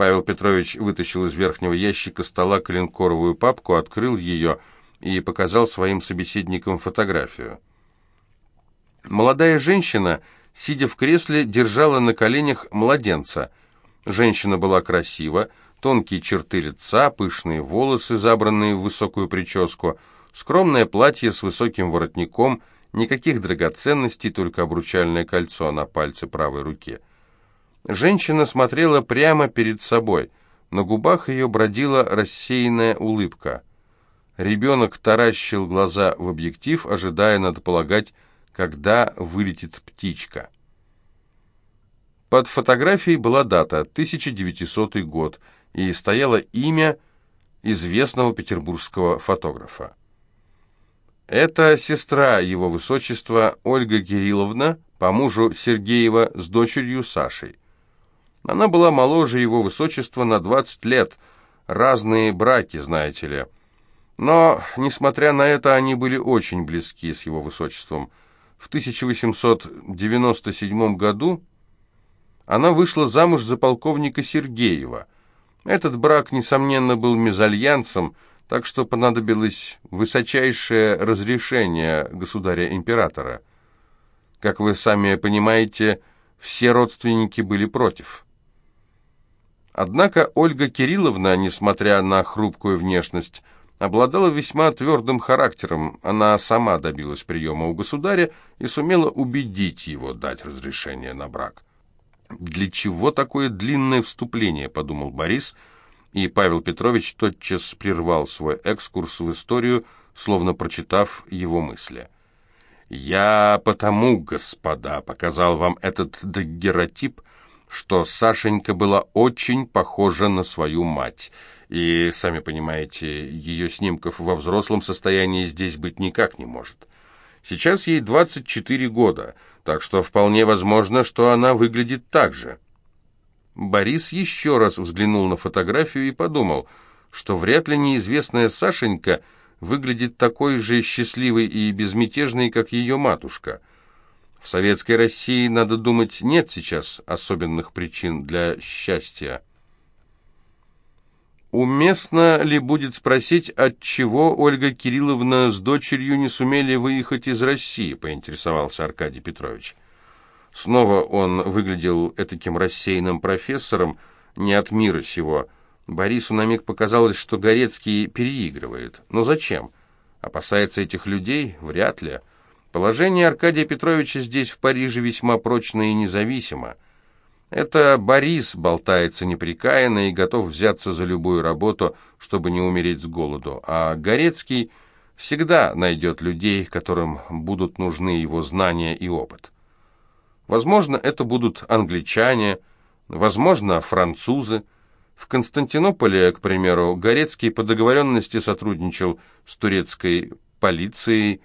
Павел Петрович вытащил из верхнего ящика стола коленкоровую папку, открыл ее и показал своим собеседникам фотографию. Молодая женщина, сидя в кресле, держала на коленях младенца. Женщина была красива, тонкие черты лица, пышные волосы, забранные в высокую прическу, скромное платье с высоким воротником, никаких драгоценностей, только обручальное кольцо на пальце правой руки. Женщина смотрела прямо перед собой. На губах ее бродила рассеянная улыбка. Ребенок таращил глаза в объектив, ожидая, надо полагать, когда вылетит птичка. Под фотографией была дата 1900 год, и стояло имя известного петербургского фотографа. Это сестра его высочества Ольга Кирилловна, по мужу Сергеева, с дочерью Сашей. Она была моложе его высочества на 20 лет, разные браки, знаете ли. Но, несмотря на это, они были очень близки с его высочеством. В 1897 году она вышла замуж за полковника Сергеева. Этот брак, несомненно, был мезальянсом, так что понадобилось высочайшее разрешение государя-императора. Как вы сами понимаете, все родственники были против. Однако Ольга Кирилловна, несмотря на хрупкую внешность, обладала весьма твердым характером. Она сама добилась приема у государя и сумела убедить его дать разрешение на брак. «Для чего такое длинное вступление?» – подумал Борис, и Павел Петрович тотчас прервал свой экскурс в историю, словно прочитав его мысли. «Я потому, господа, показал вам этот дагеротип, что Сашенька была очень похожа на свою мать». И, сами понимаете, ее снимков во взрослом состоянии здесь быть никак не может. Сейчас ей 24 года, так что вполне возможно, что она выглядит так же. Борис еще раз взглянул на фотографию и подумал, что вряд ли неизвестная Сашенька выглядит такой же счастливой и безмятежной, как ее матушка. В советской России, надо думать, нет сейчас особенных причин для счастья. Уместно ли будет спросить, от чего Ольга Кирилловна с дочерью не сумели выехать из России, поинтересовался Аркадий Петрович. Снова он выглядел этаким рассеянным профессором, не от мира сего. Борису на миг показалось, что Горецкий переигрывает. Но зачем? Опасается этих людей? Вряд ли. Положение Аркадия Петровича здесь, в Париже, весьма прочно и независимо. Это Борис болтается неприкаянно и готов взяться за любую работу, чтобы не умереть с голоду, а Горецкий всегда найдет людей, которым будут нужны его знания и опыт. Возможно, это будут англичане, возможно, французы. В Константинополе, к примеру, Горецкий по договоренности сотрудничал с турецкой полицией.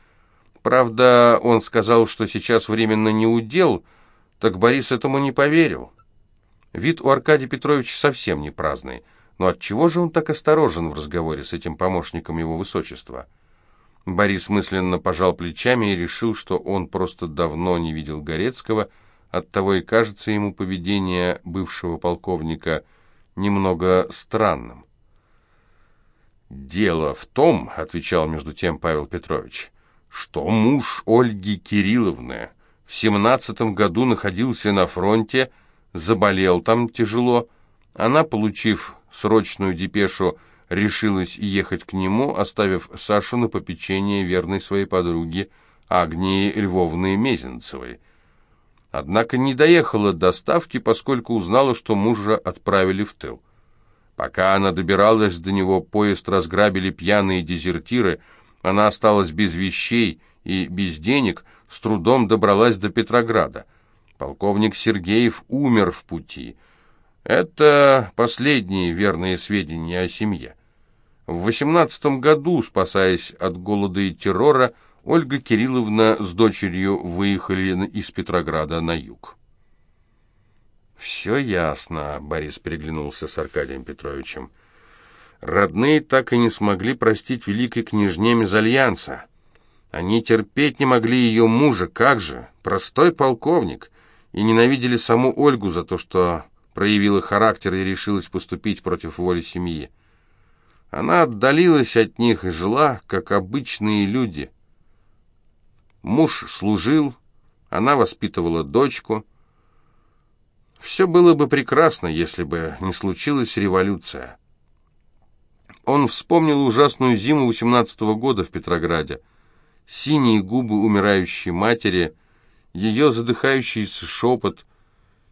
Правда, он сказал, что сейчас временно не удел, так Борис этому не поверил. Вид у Аркадия Петровича совсем не праздный, но отчего же он так осторожен в разговоре с этим помощником его высочества? Борис мысленно пожал плечами и решил, что он просто давно не видел Горецкого, оттого и кажется ему поведение бывшего полковника немного странным. «Дело в том, — отвечал между тем Павел Петрович, — что муж Ольги Кирилловны в семнадцатом году находился на фронте, — заболел там тяжело. Она, получив срочную депешу, решилась ехать к нему, оставив Сашу на попечение верной своей подруги Агнии Львовны Мезенцевой. Однако не доехала до ставки, поскольку узнала, что мужа отправили в тыл. Пока она добиралась до него, поезд разграбили пьяные дезертиры, она осталась без вещей и без денег, с трудом добралась до Петрограда. Полковник Сергеев умер в пути. Это последние верные сведения о семье. В 18 году, спасаясь от голода и террора, Ольга Кирилловна с дочерью выехали из Петрограда на юг. «Все ясно», — Борис переглянулся с Аркадием Петровичем. «Родные так и не смогли простить великой княжне мезальянса. Они терпеть не могли ее мужа, как же, простой полковник» и ненавидели саму Ольгу за то, что проявила характер и решилась поступить против воли семьи. Она отдалилась от них и жила, как обычные люди. Муж служил, она воспитывала дочку. Все было бы прекрасно, если бы не случилась революция. Он вспомнил ужасную зиму восемнадцатого года в Петрограде. Синие губы умирающей матери, ее задыхающийся шепот,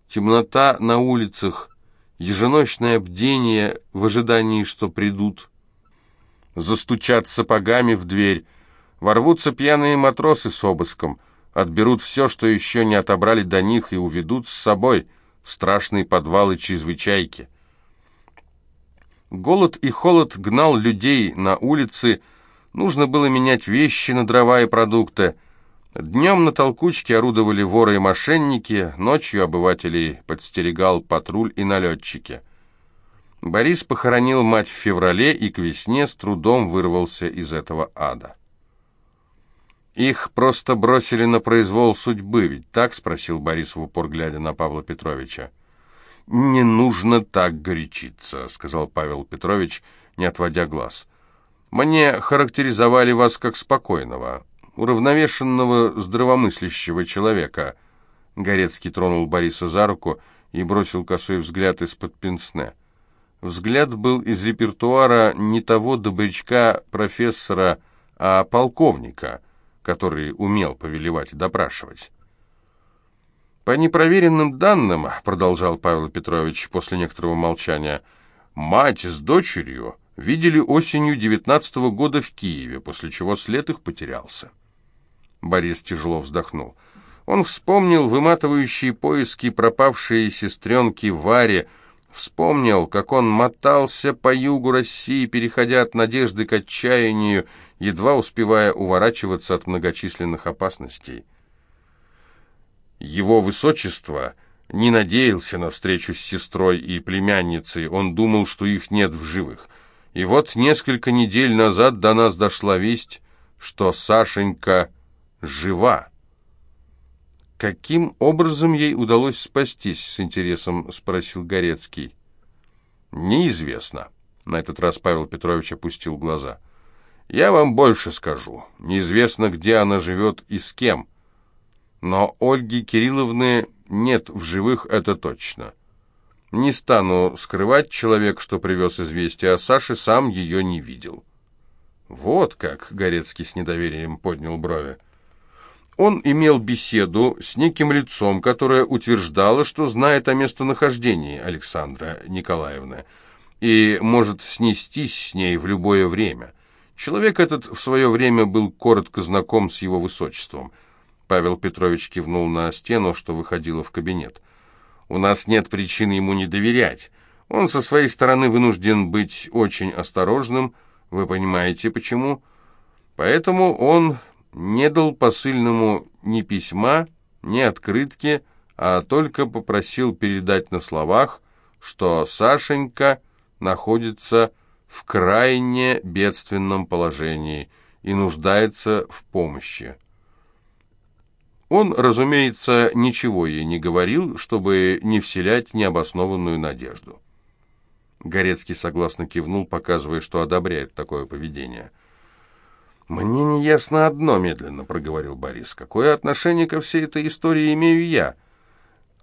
темнота на улицах, еженочное бдение в ожидании, что придут. Застучат сапогами в дверь, ворвутся пьяные матросы с обыском, отберут все, что еще не отобрали до них, и уведут с собой в страшные подвалы чрезвычайки. Голод и холод гнал людей на улицы, нужно было менять вещи на дрова и продукты. Днем на толкучке орудовали воры и мошенники, ночью обывателей подстерегал патруль и налетчики. Борис похоронил мать в феврале и к весне с трудом вырвался из этого ада. «Их просто бросили на произвол судьбы, ведь так?» — спросил Борис в упор, глядя на Павла Петровича. «Не нужно так горячиться», — сказал Павел Петрович, не отводя глаз. «Мне характеризовали вас как спокойного, уравновешенного, здравомыслящего человека». Горецкий тронул Бориса за руку и бросил косой взгляд из-под пенсне. Взгляд был из репертуара не того добрячка-профессора, а полковника, который умел повелевать и допрашивать. «По непроверенным данным, — продолжал Павел Петрович после некоторого молчания, — мать с дочерью видели осенью девятнадцатого года в Киеве, после чего след их потерялся». Борис тяжело вздохнул. Он вспомнил выматывающие поиски пропавшей сестренки Варе, вспомнил, как он мотался по югу России, переходя от надежды к отчаянию, едва успевая уворачиваться от многочисленных опасностей. Его высочество не надеялся на встречу с сестрой и племянницей, он думал, что их нет в живых. И вот несколько недель назад до нас дошла весть, что Сашенька жива. «Каким образом ей удалось спастись?» — с интересом спросил Горецкий. «Неизвестно». На этот раз Павел Петрович опустил глаза. «Я вам больше скажу. Неизвестно, где она живет и с кем. Но Ольги Кирилловны нет в живых, это точно. Не стану скрывать, человек, что привез известие о Саше, сам ее не видел. Вот как, Горецкий с недоверием поднял брови. Он имел беседу с неким лицом, которое утверждало, что знает о местонахождении Александра Николаевны и может снестись с ней в любое время. Человек этот в свое время был коротко знаком с его высочеством – Павел Петрович кивнул на стену, что выходило в кабинет. «У нас нет причин ему не доверять. Он со своей стороны вынужден быть очень осторожным. Вы понимаете, почему? Поэтому он не дал посыльному ни письма, ни открытки, а только попросил передать на словах, что Сашенька находится в крайне бедственном положении и нуждается в помощи. Он, разумеется, ничего ей не говорил, чтобы не вселять необоснованную надежду. Горецкий согласно кивнул, показывая, что одобряет такое поведение. «Мне не ясно одно», — медленно проговорил Борис. «Какое отношение ко всей этой истории имею я?»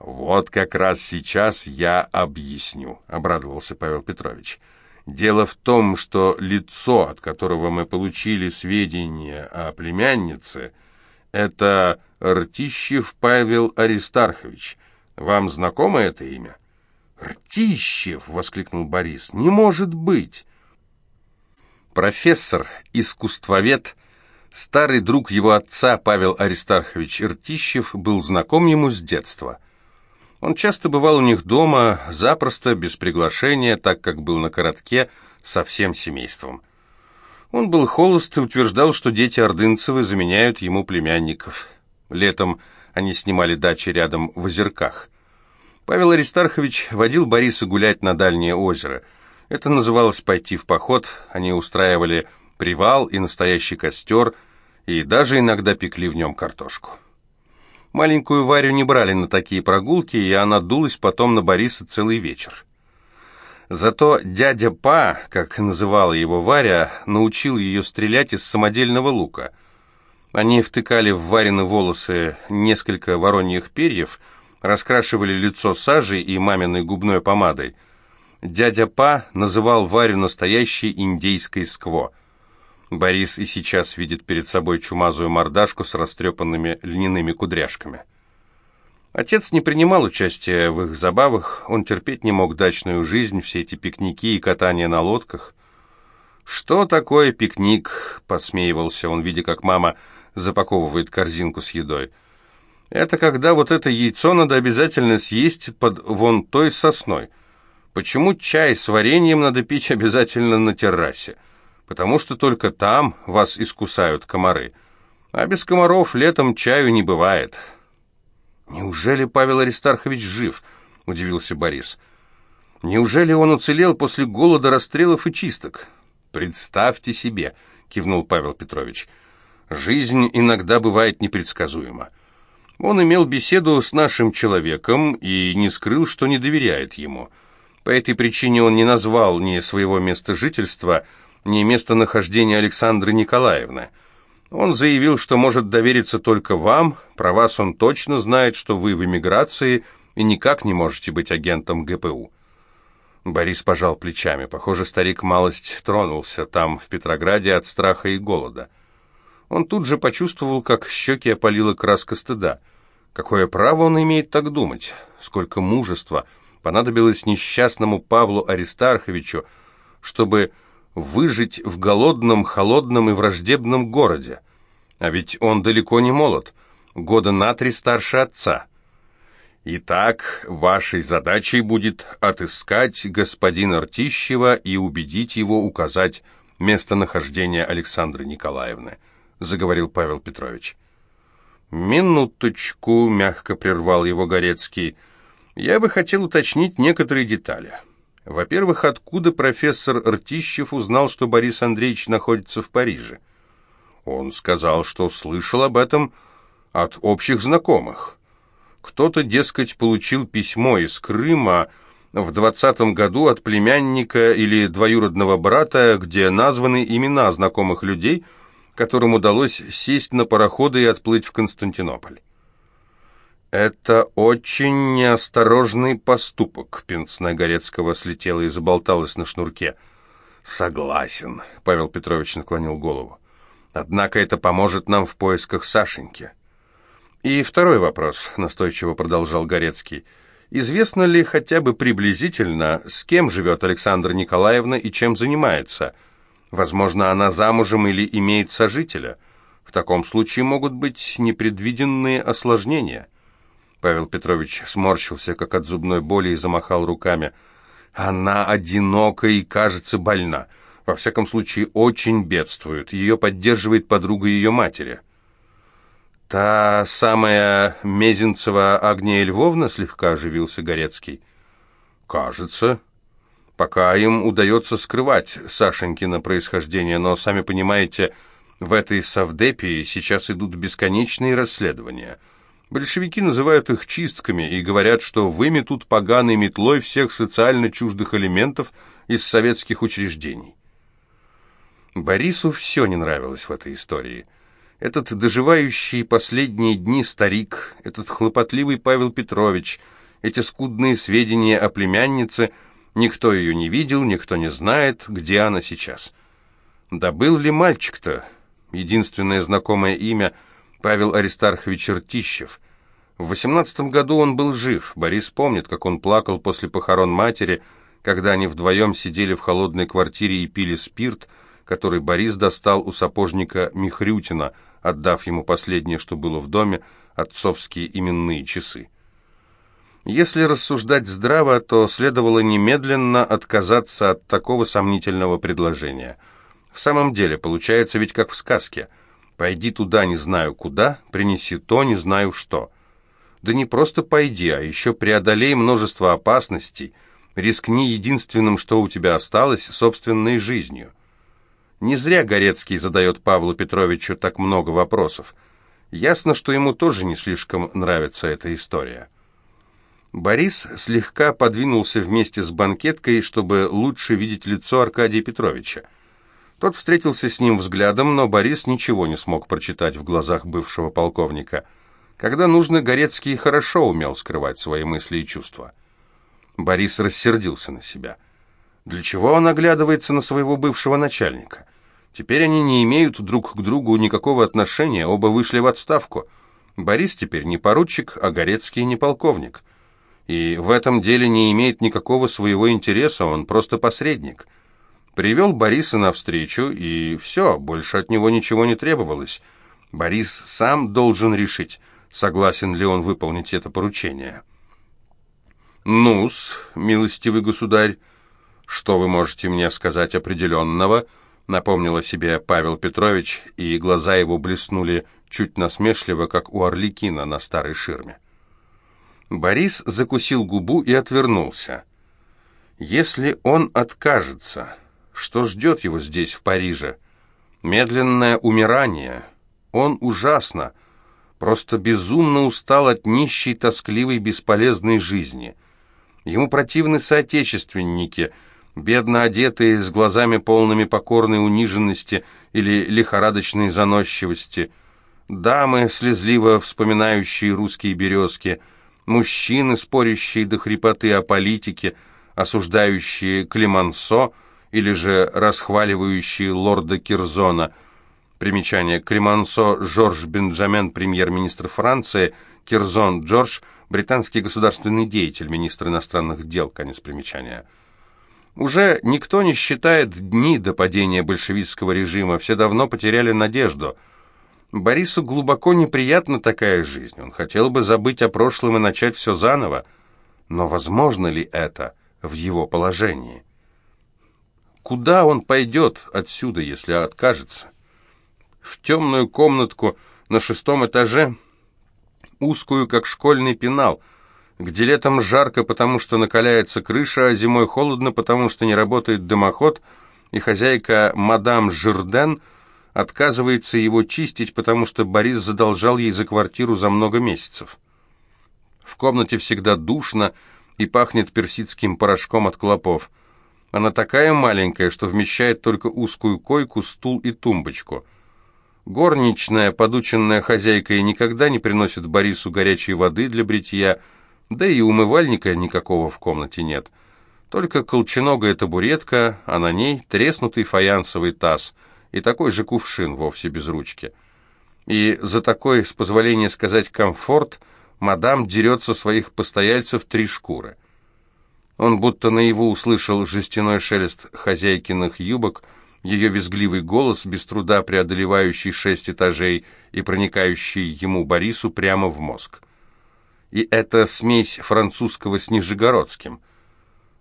«Вот как раз сейчас я объясню», — обрадовался Павел Петрович. «Дело в том, что лицо, от которого мы получили сведения о племяннице, это Ртищев Павел Аристархович. Вам знакомо это имя?» «Ртищев!» — воскликнул Борис. «Не может быть!» Профессор, искусствовед, старый друг его отца Павел Аристархович Ртищев был знаком ему с детства. Он часто бывал у них дома, запросто, без приглашения, так как был на коротке, со всем семейством. Он был холост и утверждал, что дети Ордынцевы заменяют ему племянников. Летом они снимали дачи рядом в озерках. Павел Аристархович водил Бориса гулять на дальнее озеро. Это называлось «пойти в поход». Они устраивали привал и настоящий костер, и даже иногда пекли в нем картошку. Маленькую Варю не брали на такие прогулки, и она дулась потом на Бориса целый вечер. Зато дядя Па, как называла его Варя, научил ее стрелять из самодельного лука. Они втыкали в Варины волосы несколько вороньих перьев, раскрашивали лицо сажей и маминой губной помадой. Дядя Па называл Варю настоящей индейской скво. Борис и сейчас видит перед собой чумазую мордашку с растрепанными льняными кудряшками. Отец не принимал участия в их забавах, он терпеть не мог дачную жизнь, все эти пикники и катания на лодках. «Что такое пикник?» — посмеивался он, видя, как мама запаковывает корзинку с едой. «Это когда вот это яйцо надо обязательно съесть под вон той сосной. Почему чай с вареньем надо пить обязательно на террасе? Потому что только там вас искусают комары. А без комаров летом чаю не бывает». «Неужели Павел Аристархович жив?» — удивился Борис. «Неужели он уцелел после голода, расстрелов и чисток?» «Представьте себе», — кивнул Павел Петрович, — Жизнь иногда бывает непредсказуема. Он имел беседу с нашим человеком и не скрыл, что не доверяет ему. По этой причине он не назвал ни своего места жительства, ни местонахождения Александры Николаевны. Он заявил, что может довериться только вам, про вас он точно знает, что вы в эмиграции и никак не можете быть агентом ГПУ. Борис пожал плечами. Похоже, старик малость тронулся там, в Петрограде, от страха и голода. Он тут же почувствовал, как щеки опалила краска стыда. Какое право он имеет так думать? Сколько мужества понадобилось несчастному Павлу Аристарховичу, чтобы выжить в голодном, холодном и враждебном городе? А ведь он далеко не молод, года на три старше отца. Итак, вашей задачей будет отыскать господина Ртищева и убедить его указать местонахождение Александры Николаевны заговорил Павел Петрович. «Минуточку», — мягко прервал его Горецкий. «Я бы хотел уточнить некоторые детали. Во-первых, откуда профессор Ртищев узнал, что Борис Андреевич находится в Париже? Он сказал, что слышал об этом от общих знакомых. Кто-то, дескать, получил письмо из Крыма в двадцатом году от племянника или двоюродного брата, где названы имена знакомых людей — которым удалось сесть на пароходы и отплыть в Константинополь. «Это очень неосторожный поступок», — пенсне Горецкого слетела и заболталась на шнурке. «Согласен», — Павел Петрович наклонил голову. «Однако это поможет нам в поисках Сашеньки». «И второй вопрос», — настойчиво продолжал Горецкий. «Известно ли хотя бы приблизительно, с кем живет Александра Николаевна и чем занимается?» Возможно, она замужем или имеет сожителя. В таком случае могут быть непредвиденные осложнения. Павел Петрович сморщился, как от зубной боли, и замахал руками. Она одинока и, кажется, больна. Во всяком случае, очень бедствует. Ее поддерживает подруга ее матери. «Та самая Мезенцева Агния Львовна?» — слегка оживился Горецкий. «Кажется», Пока им удается скрывать Сашенькино происхождение, но, сами понимаете, в этой Савдепии сейчас идут бесконечные расследования. Большевики называют их чистками и говорят, что выметут поганой метлой всех социально чуждых элементов из советских учреждений. Борису все не нравилось в этой истории. Этот доживающий последние дни старик, этот хлопотливый Павел Петрович, эти скудные сведения о племяннице – Никто ее не видел, никто не знает, где она сейчас. Да был ли мальчик-то? Единственное знакомое имя — Павел Аристархович Ртищев. В восемнадцатом году он был жив. Борис помнит, как он плакал после похорон матери, когда они вдвоем сидели в холодной квартире и пили спирт, который Борис достал у сапожника Михрютина, отдав ему последнее, что было в доме, отцовские именные часы. Если рассуждать здраво, то следовало немедленно отказаться от такого сомнительного предложения. В самом деле, получается ведь как в сказке. «Пойди туда, не знаю куда, принеси то, не знаю что». Да не просто пойди, а еще преодолей множество опасностей, рискни единственным, что у тебя осталось, собственной жизнью. Не зря Горецкий задает Павлу Петровичу так много вопросов. Ясно, что ему тоже не слишком нравится эта история. Борис слегка подвинулся вместе с банкеткой, чтобы лучше видеть лицо Аркадия Петровича. Тот встретился с ним взглядом, но Борис ничего не смог прочитать в глазах бывшего полковника. Когда нужно, Горецкий хорошо умел скрывать свои мысли и чувства. Борис рассердился на себя. Для чего он оглядывается на своего бывшего начальника? Теперь они не имеют друг к другу никакого отношения, оба вышли в отставку. Борис теперь не поручик, а Горецкий не полковник. И в этом деле не имеет никакого своего интереса, он просто посредник. Привел Бориса навстречу, и все, больше от него ничего не требовалось. Борис сам должен решить, согласен ли он выполнить это поручение. «Ну-с, милостивый государь, что вы можете мне сказать определенного?» напомнил о себе Павел Петрович, и глаза его блеснули чуть насмешливо, как у орликина на старой ширме. Борис закусил губу и отвернулся. Если он откажется, что ждет его здесь, в Париже? Медленное умирание. Он ужасно, просто безумно устал от нищей, тоскливой, бесполезной жизни. Ему противны соотечественники, бедно одетые, с глазами полными покорной униженности или лихорадочной заносчивости, дамы, слезливо вспоминающие русские березки — мужчины, спорящие до хрипоты о политике, осуждающие Климансо или же расхваливающие лорда Кирзона. Примечание. Климансо Жорж Бенджамен, премьер-министр Франции, Кирзон Джордж, британский государственный деятель, министр иностранных дел. Конец примечания. Уже никто не считает дни до падения большевистского режима, все давно потеряли надежду – Борису глубоко неприятна такая жизнь. Он хотел бы забыть о прошлом и начать все заново. Но возможно ли это в его положении? Куда он пойдет отсюда, если откажется? В темную комнатку на шестом этаже, узкую, как школьный пенал, где летом жарко, потому что накаляется крыша, а зимой холодно, потому что не работает дымоход, и хозяйка мадам Жирден – отказывается его чистить, потому что Борис задолжал ей за квартиру за много месяцев. В комнате всегда душно и пахнет персидским порошком от клопов. Она такая маленькая, что вмещает только узкую койку, стул и тумбочку. Горничная, подученная хозяйка, никогда не приносит Борису горячей воды для бритья, да и умывальника никакого в комнате нет. Только колченогая табуретка, а на ней треснутый фаянсовый таз — и такой же кувшин, вовсе без ручки. И за такой, с позволения сказать, комфорт мадам дерется своих постояльцев три шкуры. Он будто наяву услышал жестяной шелест хозяйкиных юбок, ее визгливый голос, без труда преодолевающий шесть этажей и проникающий ему, Борису, прямо в мозг. И это смесь французского с нижегородским.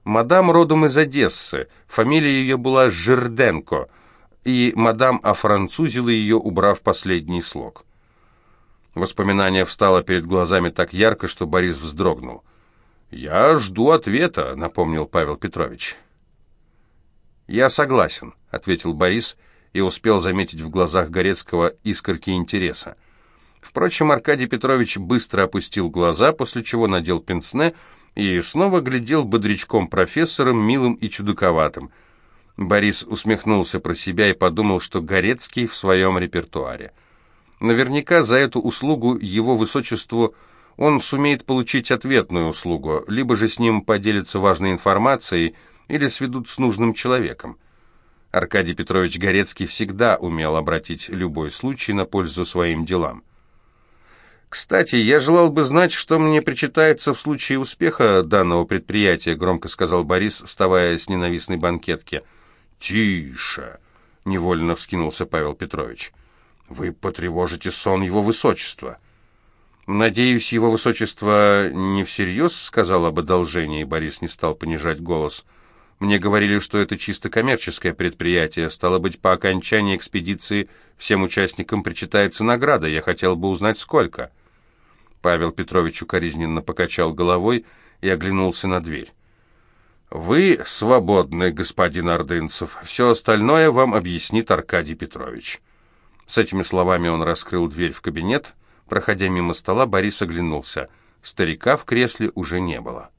Мадам родом из Одессы, фамилия ее была Жерденко — и мадам офранцузила ее, убрав последний слог. Воспоминание встало перед глазами так ярко, что Борис вздрогнул. «Я жду ответа», — напомнил Павел Петрович. «Я согласен», — ответил Борис и успел заметить в глазах Горецкого искорки интереса. Впрочем, Аркадий Петрович быстро опустил глаза, после чего надел пенсне и снова глядел бодрячком профессором, милым и чудаковатым — Борис усмехнулся про себя и подумал, что Горецкий в своем репертуаре. Наверняка за эту услугу его высочеству он сумеет получить ответную услугу, либо же с ним поделится важной информацией или сведут с нужным человеком. Аркадий Петрович Горецкий всегда умел обратить любой случай на пользу своим делам. «Кстати, я желал бы знать, что мне причитается в случае успеха данного предприятия», громко сказал Борис, вставая с ненавистной банкетки – «Тише!» — невольно вскинулся Павел Петрович. «Вы потревожите сон его высочества». «Надеюсь, его высочество не всерьез сказал об одолжении», — Борис не стал понижать голос. «Мне говорили, что это чисто коммерческое предприятие. Стало быть, по окончании экспедиции всем участникам причитается награда. Я хотел бы узнать, сколько». Павел Петрович укоризненно покачал головой и оглянулся на дверь. «Вы свободны, господин Ордынцев. Все остальное вам объяснит Аркадий Петрович». С этими словами он раскрыл дверь в кабинет, — Проходя мимо стола, Борис оглянулся. Старика в кресле уже не было.